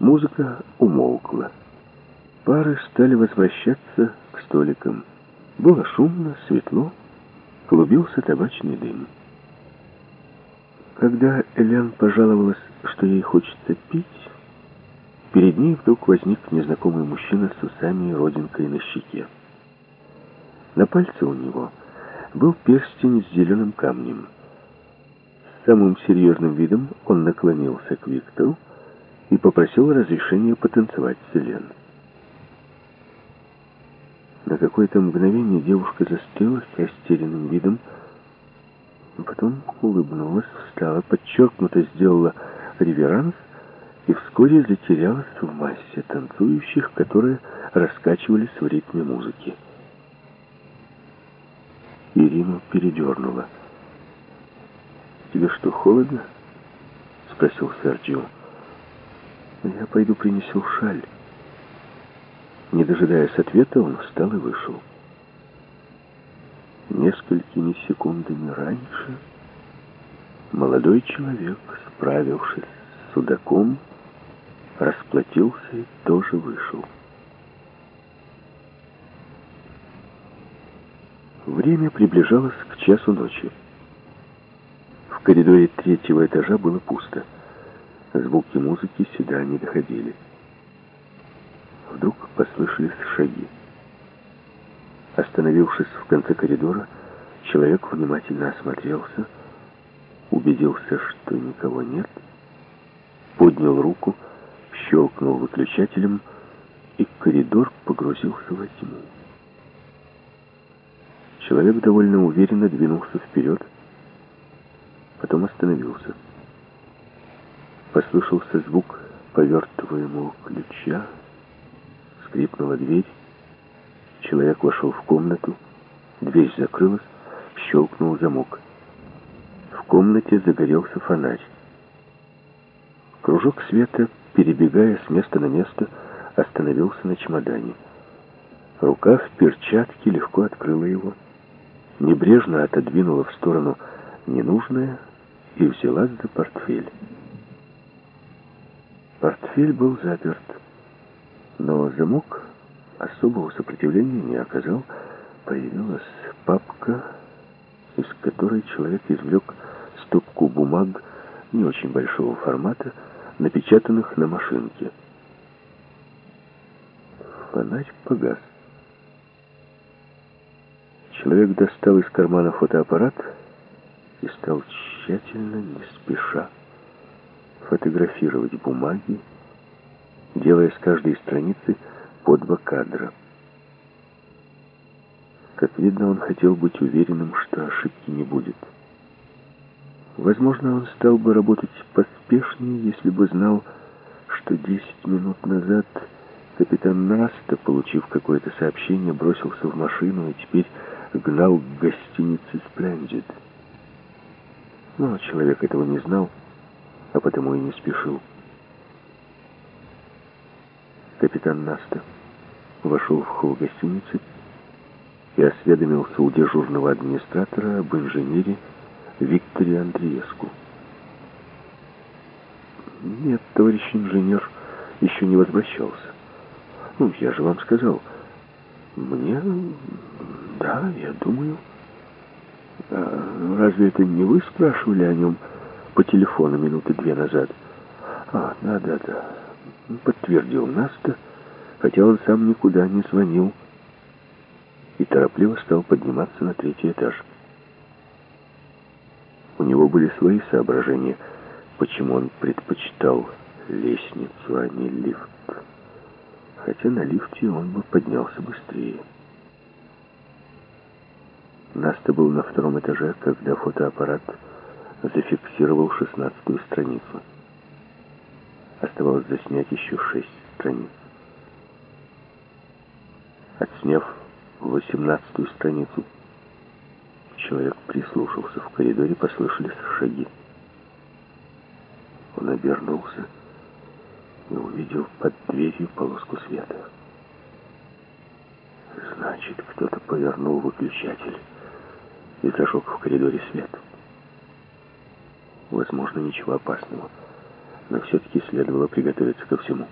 Музыка умолкла. Пары стали возвращаться к столикам. Было шумно, светло, клубился табачный дым. Когда Элен пожаловалась, что ей хочется пить, перед ней вдруг возник незнакомый мужчина с усами и родинкой на щеке. На пальце у него был перстень с зеленым камнем. С самым серьезным видом он наклонился к Виктору и попросил разрешения потанцевать с Элен. На какое-то мгновение девушка застыла с растерянным видом, потом улыбнулась, встала, подчеркнуто сделала реверанс и вскоре затерялась в массе танцующих, которые раскачивались в ритме музыки. Ирину передернула. «Тебе что, холодно?» — спросил Серджио. «Я пойду принесу шаль». Не дожидаясь ответа, он встал и вышел. Несколькими секундами раньше молодой человек, справившись с судаком, расплатился и тоже вышел. Время приближалось к часу ночи. В коридоре третьего этажа было пусто. Звуки музыки сюда не доходили. Вдруг послышались шаги. Остановившись в конце коридора, человек внимательно осмотрелся, убедился, что никого нет, поднял руку, щелкнул выключателем, и коридор погрузился во тьму. Человек довольно уверенно двинулся вперед, потом остановился. Послышался звук повертываемого ключа, скрипнула дверь, человек вошел в комнату, дверь закрылась, щелкнул замок. В комнате загорелся фонарь. Кружок света, перебегая с места на место, остановился на чемодане. Рука в перчатке легко открыла его небрежно отодвинула в сторону ненужное и взялась за портфель. Портфель был заперт, но замок особого сопротивления не оказал. Появилась папка, из которой человек извлек стопку бумаг не очень большого формата, напечатанных на машинке. Фонарь погас. Человек достал из кармана фотоаппарат и стал тщательно, не спеша, фотографировать бумаги, делая с каждой страницы по два кадра. Как видно, он хотел быть уверенным, что ошибки не будет. Возможно, он стал бы работать поспешнее, если бы знал, что 10 минут назад капитан Наста, получив какое-то сообщение, бросился в машину и теперь гнал к гостинице «Сплендид». Но человек этого не знал, а потому и не спешил. Капитан Наста вошел в холл гостиницы и осведомился у дежурного администратора об инженере Викторе Андреевску. «Нет, товарищ инженер еще не возвращался. Ну, я же вам сказал, мне да, я думаю. А разве это не вы спрашивали о нем по телефону минуты две назад? А, да-да-да. Подтвердил Наста, хотя он сам никуда не звонил. И торопливо стал подниматься на третий этаж. У него были свои соображения, почему он предпочитал лестницу, а не лифт. Хотя на лифте он бы поднялся быстрее. Наста был на втором этаже, когда фотоаппарат зафиксировал шестнадцатую страницу. Оставалось заснять еще шесть страниц. Отсняв восемнадцатую страницу, человек прислушался. В коридоре послышались шаги. Он обернулся и увидел под дверью полоску света. Значит, кто-то повернул выключатель и зажег в коридоре свет. Возможно, ничего опасного. но все-таки следовало приготовиться ко всему.